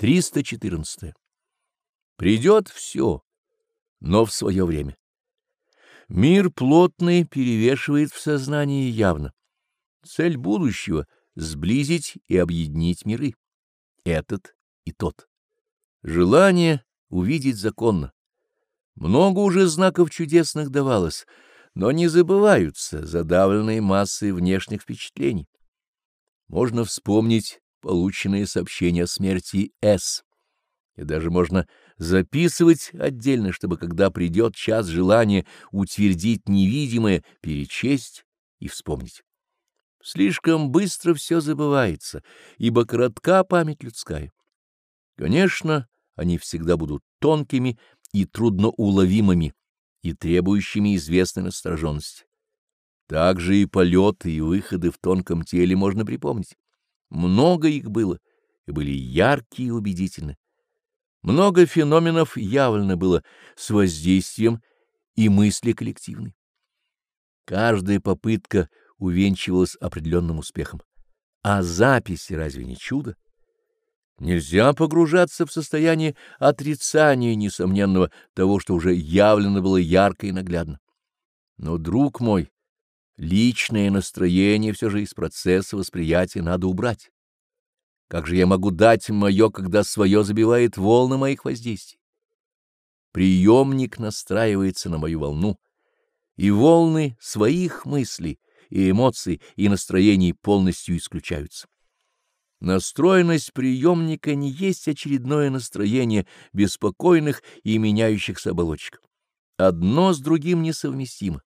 314. Придет все, но в свое время. Мир плотный перевешивает в сознании явно. Цель будущего — сблизить и объединить миры. Этот и тот. Желание увидеть законно. Много уже знаков чудесных давалось, но не забываются задавленные массой внешних впечатлений. Можно вспомнить полученные сообщения о смерти С. И даже можно записывать отдельно, чтобы, когда придет час желания утвердить невидимое, перечесть и вспомнить. Слишком быстро все забывается, ибо коротка память людская. Конечно, они всегда будут тонкими и трудноуловимыми, и требующими известной настороженности. Также и полеты, и выходы в тонком теле можно припомнить. Много их было, и были яркие и убедительны. Много феноменов явлено было с воздействием и мысли коллективной. Каждая попытка увенчивалась определенным успехом. А записи разве не чудо? Нельзя погружаться в состояние отрицания несомненного того, что уже явлено было ярко и наглядно. Но, друг мой, личное настроение все же из процесса восприятия надо убрать. Как же я могу дать мое, когда свое забивает волны моих воздействий? Приемник настраивается на мою волну, и волны своих мыслей и эмоций и настроений полностью исключаются. Настроенность приемника не есть очередное настроение беспокойных и меняющихся оболочек. Одно с другим несовместимо.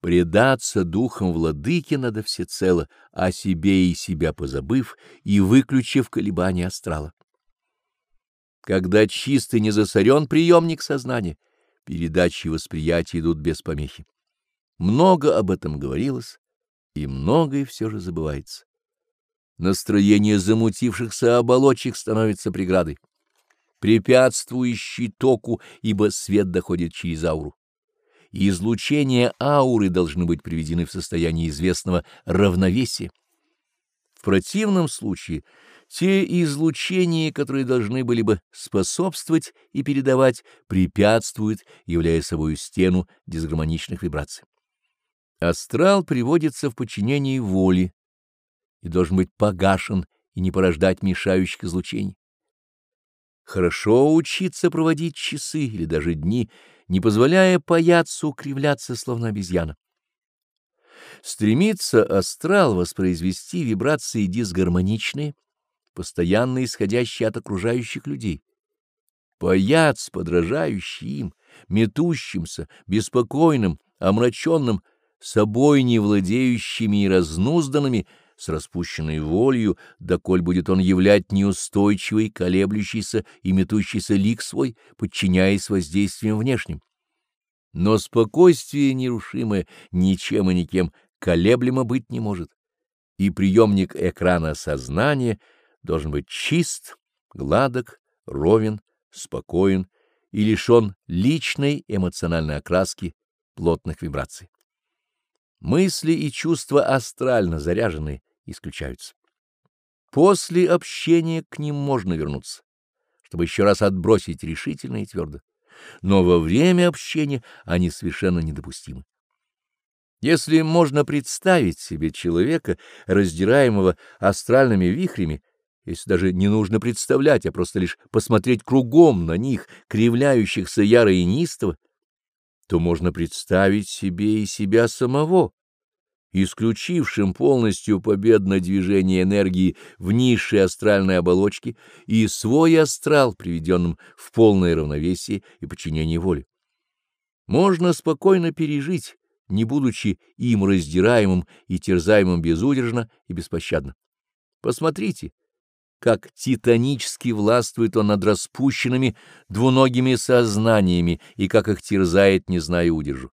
Предаться духом владыки надо всецело, о себе и себя позабыв и выключив колебания астрала. Когда чистый не засорен приемник сознания, передачи и восприятия идут без помехи. Много об этом говорилось, и многое все же забывается. Настроение замутившихся оболочек становится преградой, препятствующей току, ибо свет доходит через ауру излучения ауры должны быть приведены в состояние известного равновесия. В противном случае те излучения, которые должны были бы способствовать и передавать, препятствуют, являя собой стену дисгармоничных вибраций. Астрал приводится в подчинение воли и должен быть погашен и не порождать мешающих излучений. Хорошо учиться проводить часы или даже дни, не позволяя паяцу кривляться, словно обезьяна. Стремится астрал воспроизвести вибрации дисгармоничные, постоянно исходящие от окружающих людей. Паяц, подражающий им, метущимся, беспокойным, омраченным, собой не владеющими и разнузданными, с распущенной волею, доколь будет он являть неустойчивый, колеблющийся и метущийся лик свой, подчиняясь воздействиям внешним. Но спокойствие нерушимое ничем и никем колеблемо быть не может, и приемник экрана сознания должен быть чист, гладок, ровен, спокоен и лишен личной эмоциональной окраски плотных вибраций. Мысли и чувства астрально заряженные исключаются. После общения к ним можно вернуться, чтобы еще раз отбросить решительно и твердо. Но во время общения они совершенно недопустимы. Если можно представить себе человека, раздираемого астральными вихрями, если даже не нужно представлять, а просто лишь посмотреть кругом на них, кривляющихся яро и неистово, то можно представить себе и себя самого, исключившим полностью победное движение энергии в низшей астральной оболочке и свой астрал, приведенным в полное равновесие и подчинение воли. Можно спокойно пережить, не будучи им раздираемым и терзаемым безудержно и беспощадно. Посмотрите, как титанически властвует он над распущенными двуногими сознаниями и как их терзает, не зная удержу.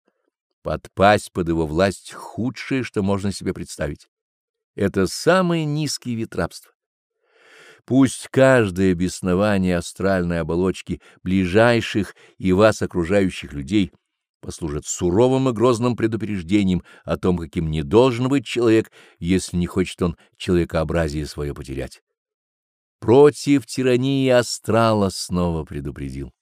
Подпасть под его власть — худшее, что можно себе представить. Это самый низкий вид рабства. Пусть каждое беснование астральной оболочки ближайших и вас окружающих людей послужит суровым и грозным предупреждением о том, каким не должен быть человек, если не хочет он человекообразие свое потерять. против тирании астрала снова предупредил.